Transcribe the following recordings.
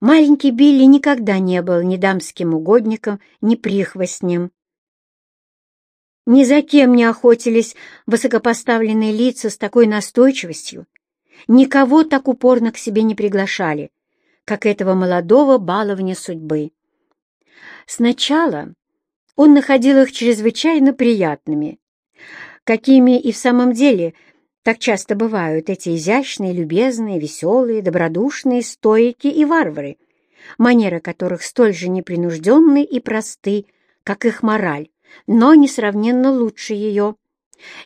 Маленький Билли никогда не был ни дамским угодником, ни прихвостнем. Ни за кем не охотились высокопоставленные лица с такой настойчивостью, никого так упорно к себе не приглашали, как этого молодого баловня судьбы. Сначала он находил их чрезвычайно приятными, какими и в самом деле так часто бывают эти изящные, любезные, веселые, добродушные стойки и варвары, манеры которых столь же непринужденны и просты, как их мораль, но несравненно лучше ее,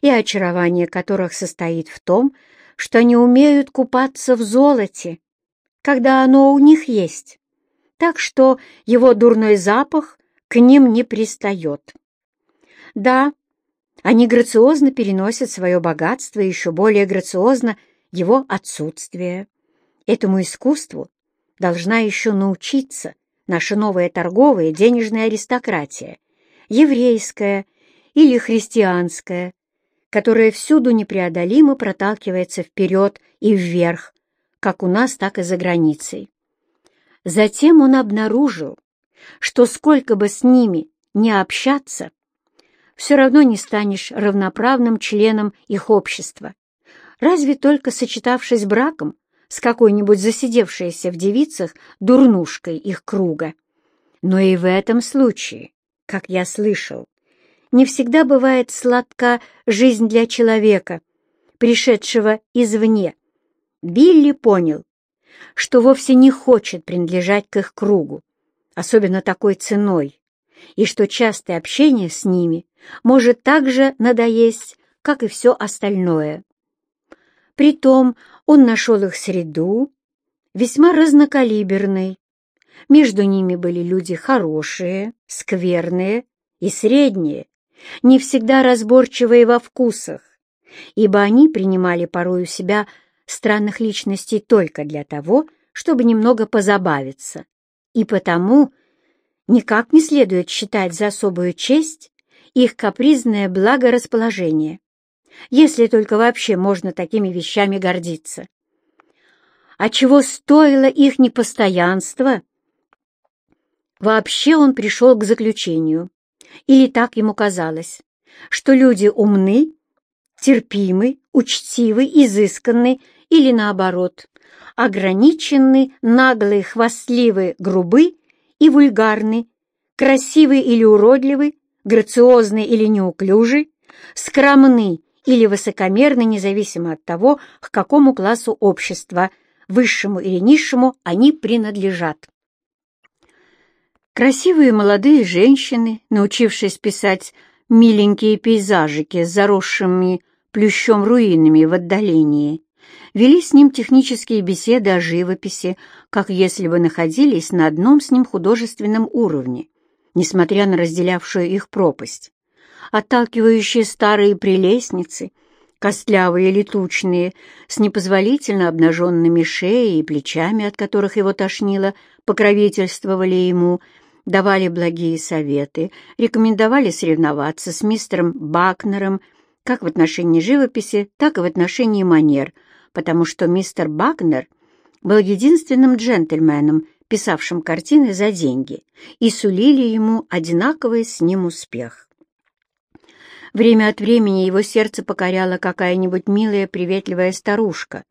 и очарование которых состоит в том, что они умеют купаться в золоте, когда оно у них есть, так что его дурной запах к ним не пристает. Да, они грациозно переносят свое богатство и еще более грациозно его отсутствие. Этому искусству должна еще научиться наша новая торговая денежная аристократия, еврейская или христианская, которая всюду непреодолимо проталкивается вперед и вверх, как у нас, так и за границей. Затем он обнаружил, что сколько бы с ними не общаться, все равно не станешь равноправным членом их общества, разве только сочетавшись браком с какой-нибудь засидевшейся в девицах дурнушкой их круга. Но и в этом случае, как я слышал, не всегда бывает сладка жизнь для человека, пришедшего извне. Билли понял, что вовсе не хочет принадлежать к их кругу, особенно такой ценой, и что частое общение с ними может так же надоесть, как и все остальное. Притом он нашел их среду, весьма разнокалиберной. Между ними были люди хорошие, скверные и средние, не всегда разборчивые во вкусах, ибо они принимали порой у себя странных личностей только для того, чтобы немного позабавиться, и потому никак не следует считать за особую честь их капризное благорасположение, если только вообще можно такими вещами гордиться. А чего стоило их непостоянство? Вообще он пришел к заключению, или так ему казалось, что люди умны, терпимы, учтивы, изысканны или, наоборот, ограничены, наглые, хвастливы, грубы и вульгарны, красивы или уродливы, грациозны или неуклюжи, скромны или высокомерны, независимо от того, к какому классу общества, высшему или низшему, они принадлежат. Красивые молодые женщины, научившись писать миленькие пейзажики с заросшими плющом руинами в отдалении, вели с ним технические беседы о живописи, как если бы находились на одном с ним художественном уровне, несмотря на разделявшую их пропасть. Отталкивающие старые прелестницы, костлявые или тучные, с непозволительно обнаженными шеей и плечами, от которых его тошнило, покровительствовали ему – давали благие советы, рекомендовали соревноваться с мистером Бакнером как в отношении живописи, так и в отношении манер, потому что мистер Бакнер был единственным джентльменом, писавшим картины за деньги, и сулили ему одинаковый с ним успех. Время от времени его сердце покоряла какая-нибудь милая приветливая старушка,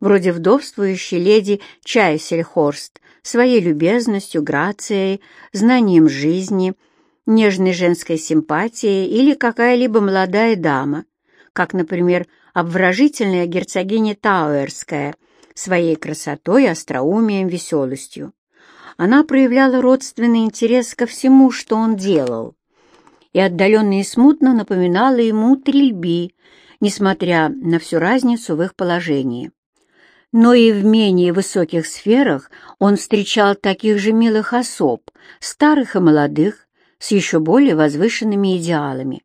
вроде вдовствующей леди Чайсельхорст, своей любезностью, грацией, знанием жизни, нежной женской симпатией или какая-либо молодая дама, как, например, обворожительная герцогиня Тауэрская, своей красотой, остроумием, веселостью. Она проявляла родственный интерес ко всему, что он делал, и отдаленно и смутно напоминала ему трильби, несмотря на всю разницу в их положении но и в менее высоких сферах он встречал таких же милых особ, старых и молодых, с еще более возвышенными идеалами.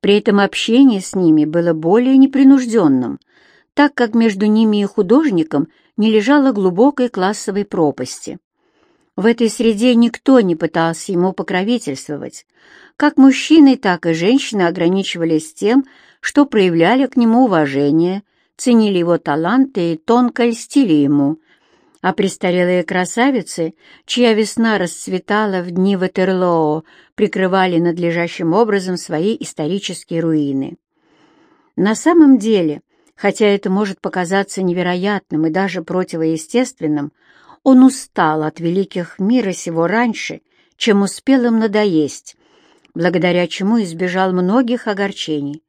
При этом общение с ними было более непринужденным, так как между ними и художником не лежало глубокой классовой пропасти. В этой среде никто не пытался ему покровительствовать. Как мужчины, так и женщины ограничивались тем, что проявляли к нему уважение – ценили его таланты и тонко льстили ему, а престарелые красавицы, чья весна расцветала в дни Ватерлоо, прикрывали надлежащим образом свои исторические руины. На самом деле, хотя это может показаться невероятным и даже противоестественным, он устал от великих мира сего раньше, чем успел им надоесть, благодаря чему избежал многих огорчений.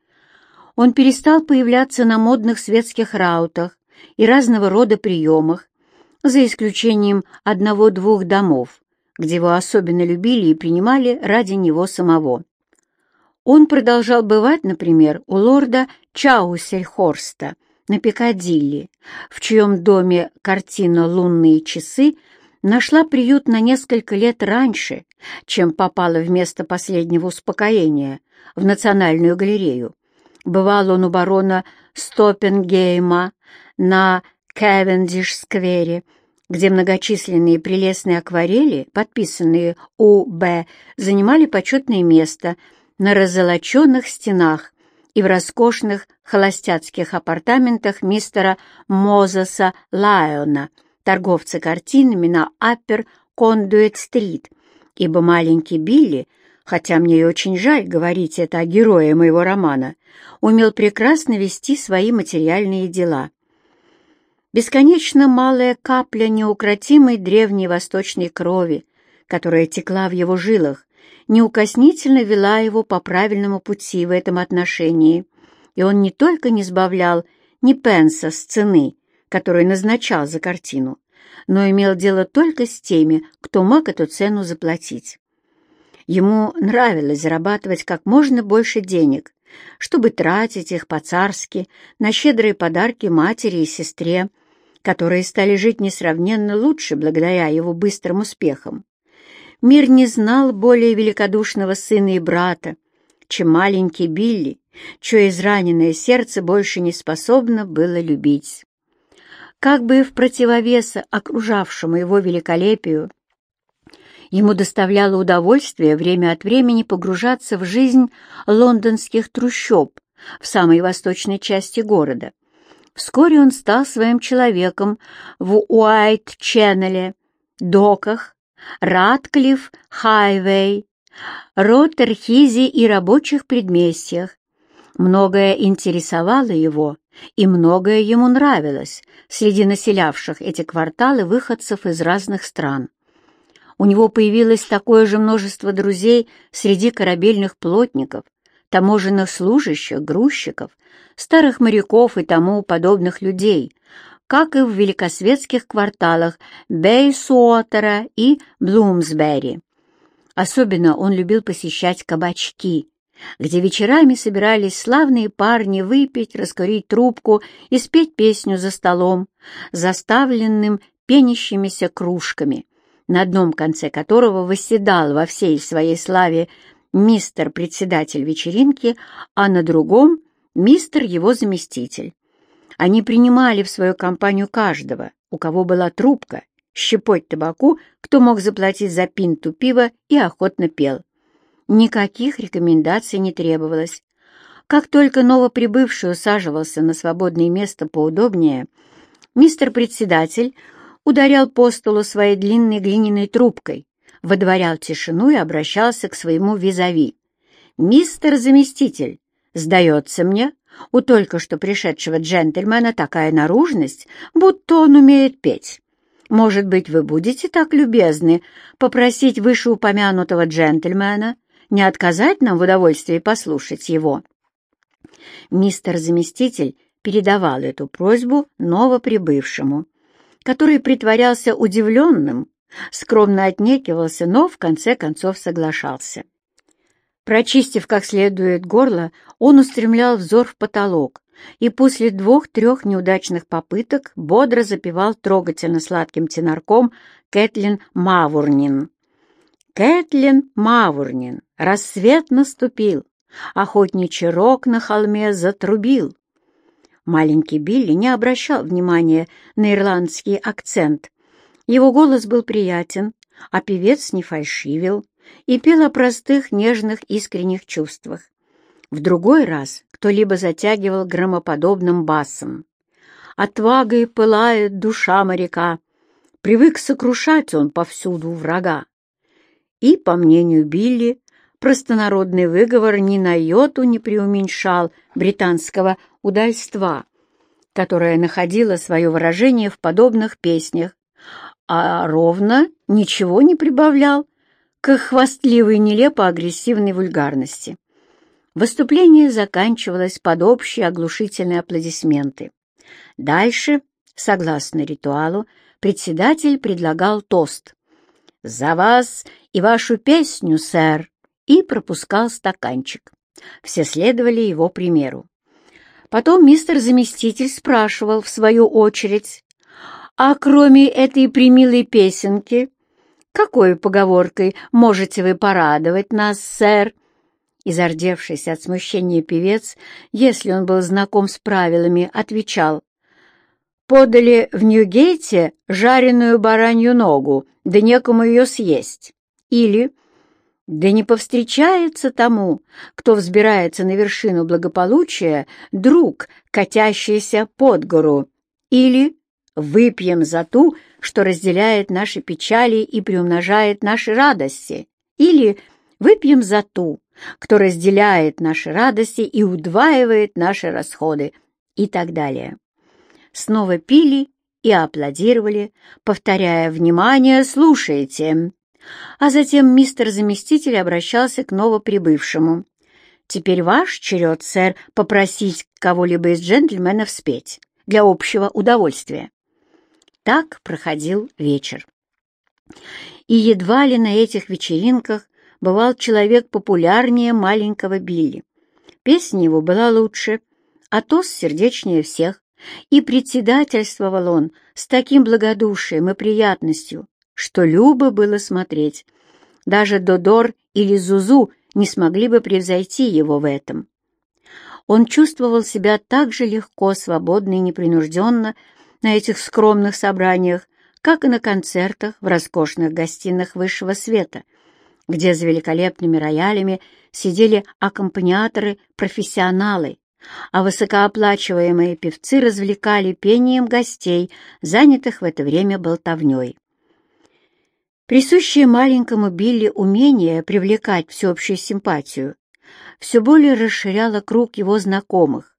Он перестал появляться на модных светских раутах и разного рода приемах, за исключением одного-двух домов, где его особенно любили и принимали ради него самого. Он продолжал бывать, например, у лорда Чаусельхорста на Пикадилли, в чьем доме картина «Лунные часы» нашла приют на несколько лет раньше, чем попала в место последнего успокоения в Национальную галерею. Бывал он у барона Стоппенгейма на Кевендиш-сквере, где многочисленные прелестные акварели, подписанные У.Б., занимали почетное место на раззолоченных стенах и в роскошных холостяцких апартаментах мистера Мозеса Лайона, торговца картинами на Аппер Кондуэт-стрит, ибо маленький Билли, хотя мне и очень жаль говорить это о герое моего романа, умел прекрасно вести свои материальные дела бесконечно малая капля неукротимой древней восточной крови, которая текла в его жилах, неукоснительно вела его по правильному пути в этом отношении, и он не только не сбавлял ни пенса с цены, которую назначал за картину, но имел дело только с теми, кто мог эту цену заплатить. Ему нравилось зарабатывать как можно больше денег, чтобы тратить их по-царски на щедрые подарки матери и сестре, которые стали жить несравненно лучше благодаря его быстрым успехам. Мир не знал более великодушного сына и брата, чем маленький Билли, чье израненное сердце больше не способно было любить. Как бы в противовес окружавшему его великолепию, ему доставляло удовольствие время от времени погружаться в жизнь лондонских трущоб в самой восточной части города, Вскоре он стал своим человеком в Уайт-Ченнеле, Доках, Ратклифф, Хайвей, Роттерхизе и рабочих предместьях. Многое интересовало его, и многое ему нравилось среди населявших эти кварталы выходцев из разных стран. У него появилось такое же множество друзей среди корабельных плотников, таможенных служащих, грузчиков, старых моряков и тому подобных людей, как и в великосветских кварталах Бейсуотера и Блумсбери. Особенно он любил посещать кабачки, где вечерами собирались славные парни выпить, раскурить трубку и спеть песню за столом, заставленным пенящимися кружками, на одном конце которого восседал во всей своей славе мистер-председатель вечеринки, а на другом мистер его заместитель. Они принимали в свою компанию каждого, у кого была трубка, щепоть табаку, кто мог заплатить за пинту пива и охотно пел. Никаких рекомендаций не требовалось. Как только новоприбывший усаживался на свободное место поудобнее, мистер-председатель ударял по столу своей длинной глиняной трубкой, водворял тишину и обращался к своему визави. «Мистер заместитель, Сдается мне, у только что пришедшего джентльмена такая наружность, будто он умеет петь. Может быть, вы будете так любезны попросить вышеупомянутого джентльмена не отказать нам в удовольствии послушать его?» Мистер заместитель передавал эту просьбу новоприбывшему, который притворялся удивленным, скромно отнекивался, но в конце концов соглашался. Прочистив как следует горло, он устремлял взор в потолок и после двух-трех неудачных попыток бодро запевал трогательно сладким тенорком Кэтлин Мавурнин. Кэтлин Мавурнин, рассвет наступил, охотничий рог на холме затрубил. Маленький Билли не обращал внимания на ирландский акцент. Его голос был приятен, а певец не фальшивил и пел о простых, нежных, искренних чувствах. В другой раз кто-либо затягивал громоподобным басом. «Отвагой пылает душа моряка, привык сокрушать он повсюду врага. И, по мнению Билли, простонародный выговор ни на йоту не преуменьшал британского удальства, которое находило свое выражение в подобных песнях, а ровно ничего не прибавлял к хвастливой нелепо-агрессивной вульгарности. Выступление заканчивалось под общие оглушительные аплодисменты. Дальше, согласно ритуалу, председатель предлагал тост. «За вас и вашу песню, сэр!» и пропускал стаканчик. Все следовали его примеру. Потом мистер-заместитель спрашивал в свою очередь, «А кроме этой примилой песенки, какой поговоркой можете вы порадовать нас, сэр?» Изардевшийся от смущения певец, если он был знаком с правилами, отвечал, «Подали в Ньюгейте жареную баранью ногу, да некому ее съесть». Или да не повстречается тому, кто взбирается на вершину благополучия, друг, катящийся под гору. Или выпьем за ту, что разделяет наши печали и приумножает наши радости. Или выпьем за ту, кто разделяет наши радости и удваивает наши расходы и так далее. Снова пили и аплодировали, повторяя «Внимание, слушайте!» А затем мистер-заместитель обращался к новоприбывшему. «Теперь ваш черед, сэр, попросить кого-либо из джентльменов спеть для общего удовольствия». Так проходил вечер. И едва ли на этих вечеринках бывал человек популярнее маленького Билли. Песня его была лучше, а тост сердечнее всех, и председательствовал он с таким благодушием и приятностью, что любо было смотреть. Даже Додор или Зузу не смогли бы превзойти его в этом. Он чувствовал себя так же легко, свободно и непринужденно на этих скромных собраниях, как и на концертах в роскошных гостиных высшего света, где за великолепными роялями сидели аккомпаниаторы-профессионалы, а высокооплачиваемые певцы развлекали пением гостей, занятых в это время болтовней. Присущее маленькому Билли умение привлекать всеобщую симпатию все более расширяло круг его знакомых,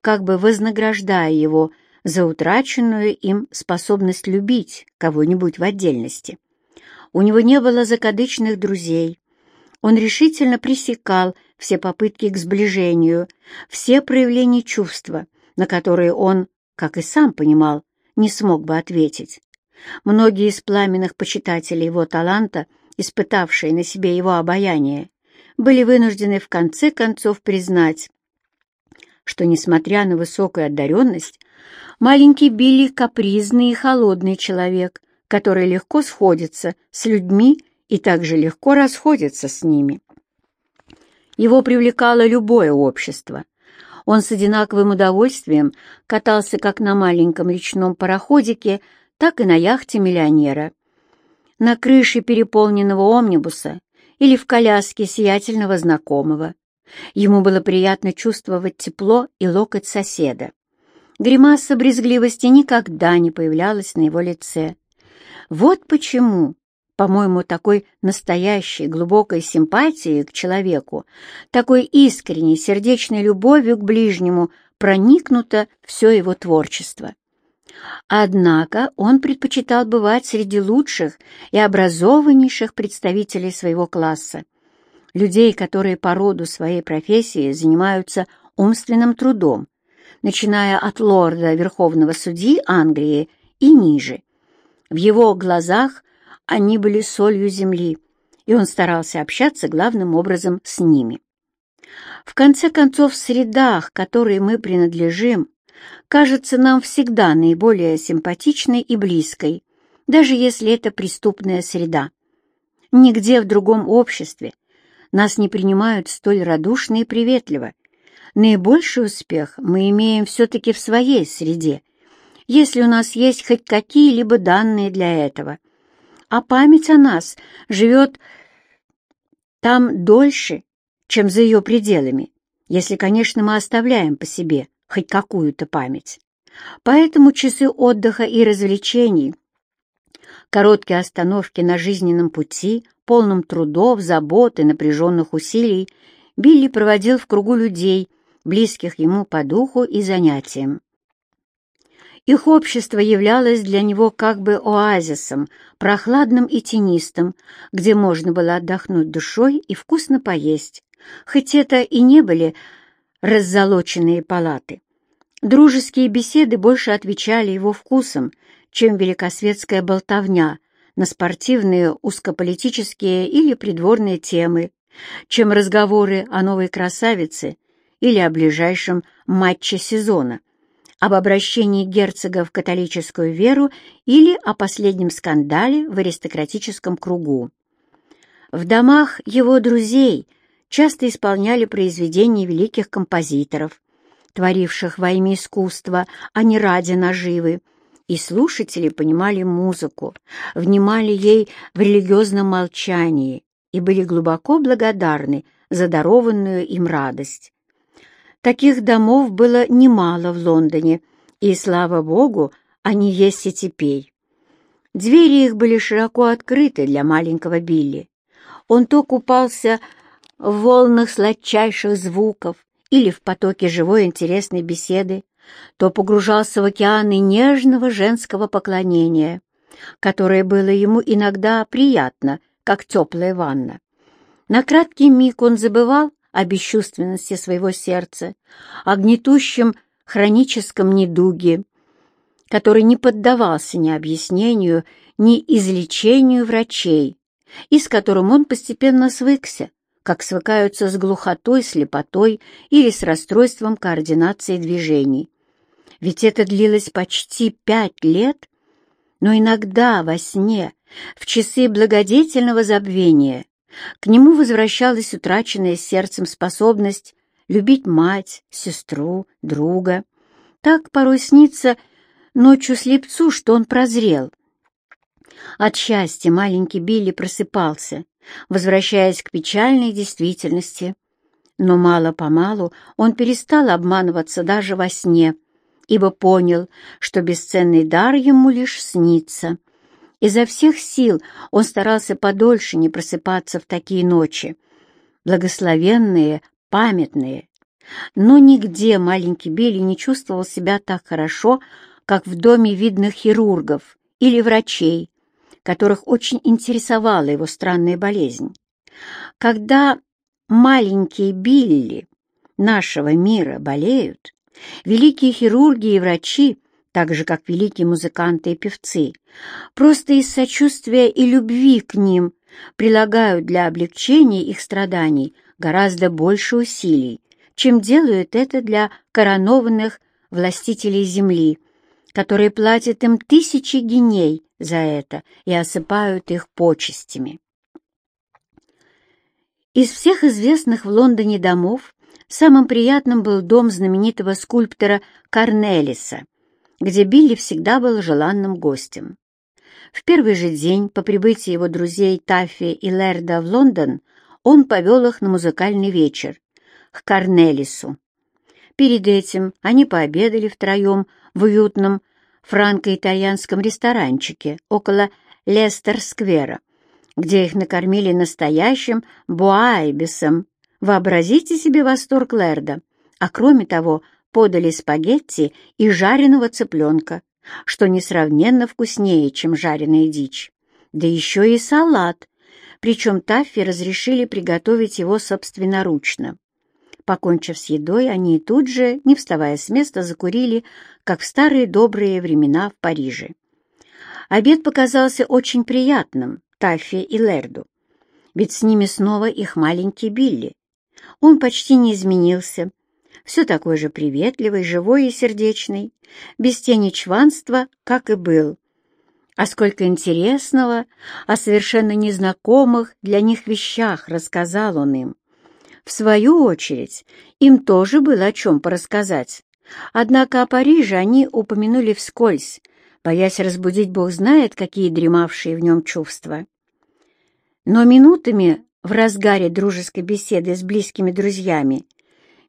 как бы вознаграждая его за утраченную им способность любить кого-нибудь в отдельности. У него не было закадычных друзей. Он решительно пресекал все попытки к сближению, все проявления чувства, на которые он, как и сам понимал, не смог бы ответить. Многие из пламенных почитателей его таланта, испытавшие на себе его обаяние, были вынуждены в конце концов признать, что, несмотря на высокую одаренность, маленький Билли — капризный и холодный человек, который легко сходится с людьми и также легко расходится с ними. Его привлекало любое общество. Он с одинаковым удовольствием катался как на маленьком речном пароходике, так и на яхте миллионера, на крыше переполненного омнибуса или в коляске сиятельного знакомого. Ему было приятно чувствовать тепло и локоть соседа. Гримаса брезгливости никогда не появлялась на его лице. Вот почему, по-моему, такой настоящей глубокой симпатии к человеку, такой искренней сердечной любовью к ближнему проникнуто все его творчество. Однако он предпочитал бывать среди лучших и образованнейших представителей своего класса, людей, которые по роду своей профессии занимаются умственным трудом, начиная от лорда Верховного Судьи Англии и ниже. В его глазах они были солью земли, и он старался общаться главным образом с ними. В конце концов, в средах, которые мы принадлежим, кажется нам всегда наиболее симпатичной и близкой, даже если это преступная среда. Нигде в другом обществе нас не принимают столь радушно и приветливо. Наибольший успех мы имеем все-таки в своей среде, если у нас есть хоть какие-либо данные для этого. А память о нас живет там дольше, чем за ее пределами, если, конечно, мы оставляем по себе хоть какую-то память. Поэтому часы отдыха и развлечений Короткие остановки на жизненном пути, полном трудов, забот и напряженных усилий, Билли проводил в кругу людей, близких ему по духу и занятиям. Их общество являлось для него как бы оазисом, прохладным и тенистым, где можно было отдохнуть душой и вкусно поесть, хоть это и не были раззолоченные палаты. Дружеские беседы больше отвечали его вкусам, чем великосветская болтовня на спортивные, узкополитические или придворные темы, чем разговоры о новой красавице или о ближайшем матче сезона об обращении герцога в католическую веру или о последнем скандале в аристократическом кругу. В домах его друзей часто исполняли произведения великих композиторов, творивших во имя искусства, а не ради наживы, и слушатели понимали музыку, внимали ей в религиозном молчании и были глубоко благодарны за дарованную им радость. Таких домов было немало в Лондоне, и, слава богу, они есть и теперь. Двери их были широко открыты для маленького Билли. Он то купался в волнах сладчайших звуков или в потоке живой интересной беседы, то погружался в океаны нежного женского поклонения, которое было ему иногда приятно, как теплая ванна. На краткий миг он забывал о бесчувственности своего сердца, о гнетущем хроническом недуге, который не поддавался ни объяснению, ни излечению врачей, и с которым он постепенно свыкся, как свыкаются с глухотой, слепотой или с расстройством координации движений. Ведь это длилось почти пять лет, но иногда во сне, в часы благодетельного забвения, к нему возвращалась утраченная сердцем способность любить мать, сестру, друга. Так порой снится ночью слепцу, что он прозрел. От счастья маленький Билли просыпался, возвращаясь к печальной действительности. Но мало-помалу он перестал обманываться даже во сне, ибо понял, что бесценный дар ему лишь снится — Изо всех сил он старался подольше не просыпаться в такие ночи, благословенные, памятные. Но нигде маленький Билли не чувствовал себя так хорошо, как в доме видных хирургов или врачей, которых очень интересовала его странная болезнь. Когда маленькие Билли нашего мира болеют, великие хирурги и врачи так же, как великие музыканты и певцы, просто из сочувствия и любви к ним прилагают для облегчения их страданий гораздо больше усилий, чем делают это для коронованных властителей земли, которые платят им тысячи геней за это и осыпают их почестями. Из всех известных в Лондоне домов самым приятным был дом знаменитого скульптора Корнелиса, где Билли всегда был желанным гостем. В первый же день по прибытии его друзей Таффи и Лерда в Лондон он повел их на музыкальный вечер к Корнелису. Перед этим они пообедали втроем в уютном франко-итальянском ресторанчике около Лестер-сквера, где их накормили настоящим буайбисом. Вообразите себе восторг Лерда. А кроме того, подали спагетти и жареного цыпленка, что несравненно вкуснее, чем жареная дичь. Да еще и салат, причем Таффи разрешили приготовить его собственноручно. Покончив с едой, они тут же, не вставая с места, закурили, как в старые добрые времена в Париже. Обед показался очень приятным Таффи и Лерду, ведь с ними снова их маленький Билли. Он почти не изменился, все такой же приветливый, живой и сердечный, без тени чванства, как и был. А сколько интересного о совершенно незнакомых для них вещах рассказал он им. В свою очередь, им тоже было о чем порассказать. Однако о Париже они упомянули вскользь, боясь разбудить бог знает, какие дремавшие в нем чувства. Но минутами в разгаре дружеской беседы с близкими друзьями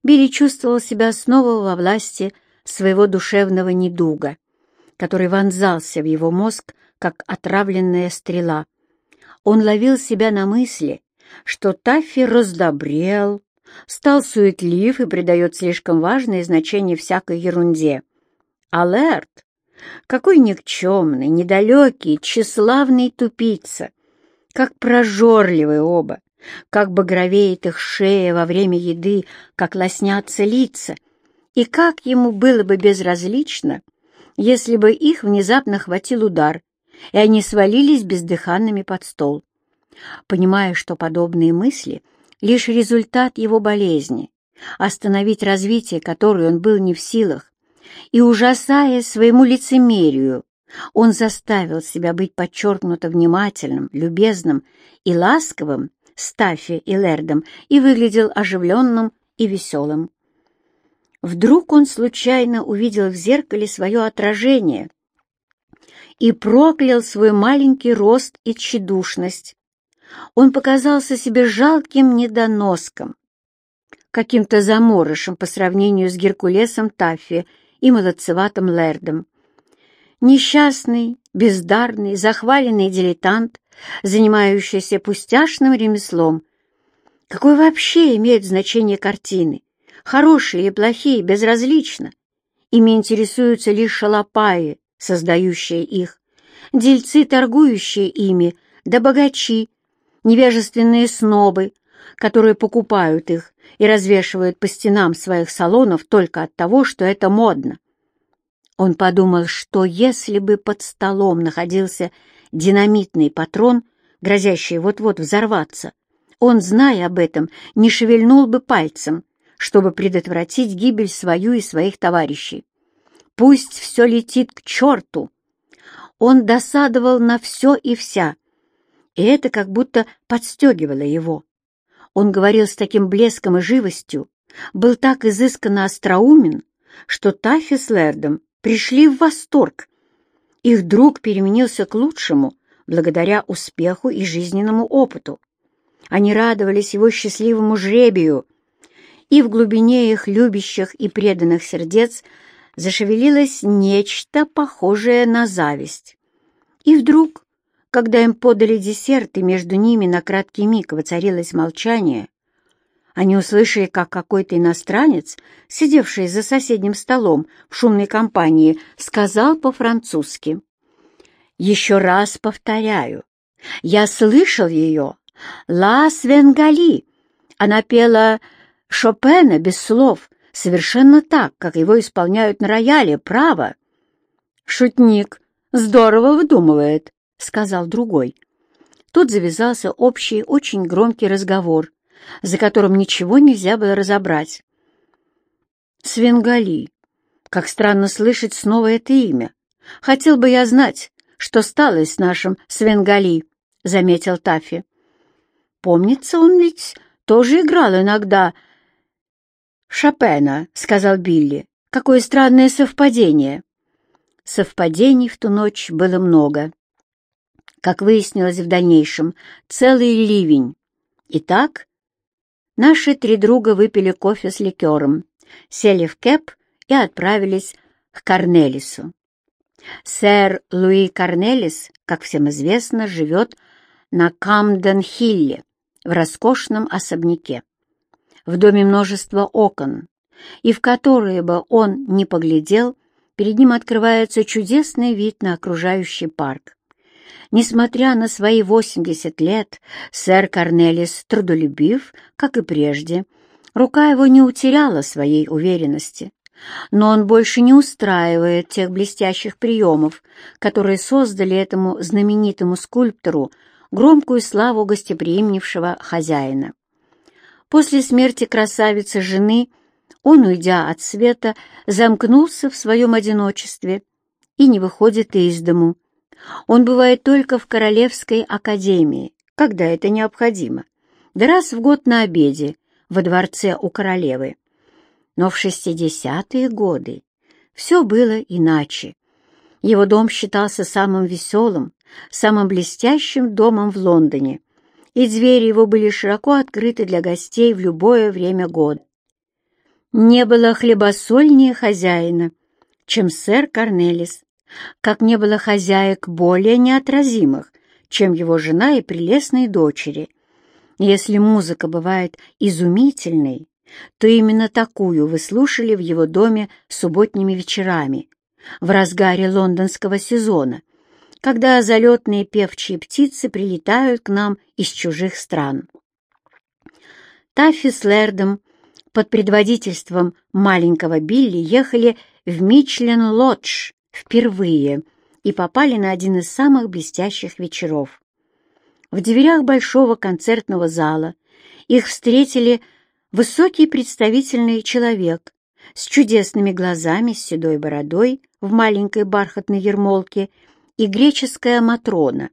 Билли чувствовал себя снова во власти своего душевного недуга, который вонзался в его мозг, как отравленная стрела. Он ловил себя на мысли, что Таффи раздобрел, стал суетлив и придает слишком важное значение всякой ерунде. А Лэрд, какой никчемный, недалекий, тщеславный тупица, как прожорливы оба, как багровеет их шея во время еды, как лоснятся лица, и как ему было бы безразлично, если бы их внезапно хватил удар, и они свалились бездыханными под стол. Понимая, что подобные мысли — лишь результат его болезни, остановить развитие которой он был не в силах, и, ужасаясь своему лицемерию, он заставил себя быть подчеркнуто внимательным, любезным и ласковым с Таффи и Лердом и выглядел оживленным и веселым. Вдруг он случайно увидел в зеркале свое отражение и проклял свой маленький рост и тщедушность. Он показался себе жалким недоноском, каким-то заморышем по сравнению с Геркулесом Таффи и молодцеватым Лердом. Несчастный, бездарный, захваленный дилетант, занимающийся пустяшным ремеслом. Какое вообще имеет значение картины? Хорошие или плохие, безразлично. Ими интересуются лишь шалопаи, создающие их, дельцы, торгующие ими, да богачи, невежественные снобы, которые покупают их и развешивают по стенам своих салонов только от того, что это модно. Он подумал, что если бы под столом находился динамитный патрон, грозящий вот-вот взорваться, он, зная об этом, не шевельнул бы пальцем, чтобы предотвратить гибель свою и своих товарищей. Пусть все летит к черту. Он досадовал на все и вся, и это как будто подстегивало его. Он говорил с таким блеском и живостью, был так изысканно остроумен, что Таффи с Лердом пришли в восторг. Их друг переменился к лучшему благодаря успеху и жизненному опыту. Они радовались его счастливому жребию, и в глубине их любящих и преданных сердец зашевелилось нечто похожее на зависть. И вдруг когда им подали десерт, и между ними на краткий миг воцарилось молчание, они услышали, как какой-то иностранец, сидевший за соседним столом в шумной компании, сказал по-французски. «Еще раз повторяю, я слышал ее, Ла Свенгали. Она пела Шопена без слов, совершенно так, как его исполняют на рояле, право». «Шутник, здорово выдумывает», — сказал другой. Тут завязался общий, очень громкий разговор, за которым ничего нельзя было разобрать. «Свенгали. Как странно слышать снова это имя. Хотел бы я знать, что стало с нашим Свенгали», — заметил Таффи. «Помнится, он ведь тоже играл иногда...» «Шопена», — сказал Билли. «Какое странное совпадение». Совпадений в ту ночь было много как выяснилось в дальнейшем, целый ливень. Итак, наши три друга выпили кофе с ликером, сели в кэп и отправились к Корнелису. Сэр Луи Корнелис, как всем известно, живет на Камден-Хилле, в роскошном особняке. В доме множество окон, и в которые бы он ни поглядел, перед ним открывается чудесный вид на окружающий парк. Несмотря на свои 80 лет, сэр Корнелис трудолюбив, как и прежде. Рука его не утеряла своей уверенности. Но он больше не устраивает тех блестящих приемов, которые создали этому знаменитому скульптору громкую славу гостеприимнившего хозяина. После смерти красавицы жены он, уйдя от света, замкнулся в своем одиночестве и не выходит из дому, он бывает только в Королевской академии, когда это необходимо, да раз в год на обеде во дворце у королевы. Но в шестидесятые годы все было иначе. Его дом считался самым веселым, самым блестящим домом в Лондоне, и двери его были широко открыты для гостей в любое время года. Не было хлебосольнее хозяина, чем сэр Корнелис, как не было хозяек более неотразимых, чем его жена и прелестные дочери. Если музыка бывает изумительной, то именно такую вы слушали в его доме субботними вечерами, в разгаре лондонского сезона, когда залетные певчие птицы прилетают к нам из чужих стран. Таффи с Лэрдом под предводительством маленького Билли ехали в Мичлен-Лодж впервые и попали на один из самых блестящих вечеров. В дверях большого концертного зала их встретили высокий представительный человек с чудесными глазами, с седой бородой в маленькой бархатной ермолке и греческая Матрона,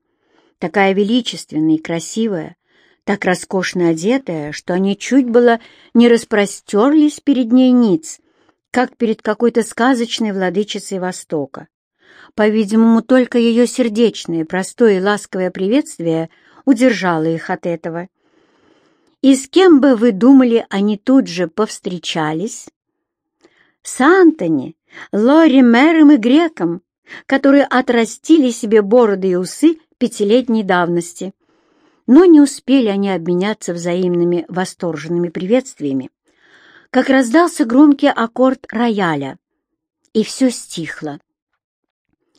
такая величественная и красивая, так роскошно одетая, что они чуть было не распростерлись перед ней ниц, как перед какой-то сказочной владычицей Востока. По-видимому, только ее сердечное, простое и ласковое приветствие удержало их от этого. И с кем бы вы думали, они тут же повстречались? С Антони, Лори Мэром и Греком, которые отрастили себе бороды и усы пятилетней давности. Но не успели они обменяться взаимными восторженными приветствиями, как раздался громкий аккорд рояля, и все стихло.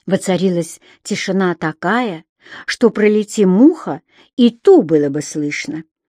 Воцарилась тишина такая, что пролети муха, и ту было бы слышно.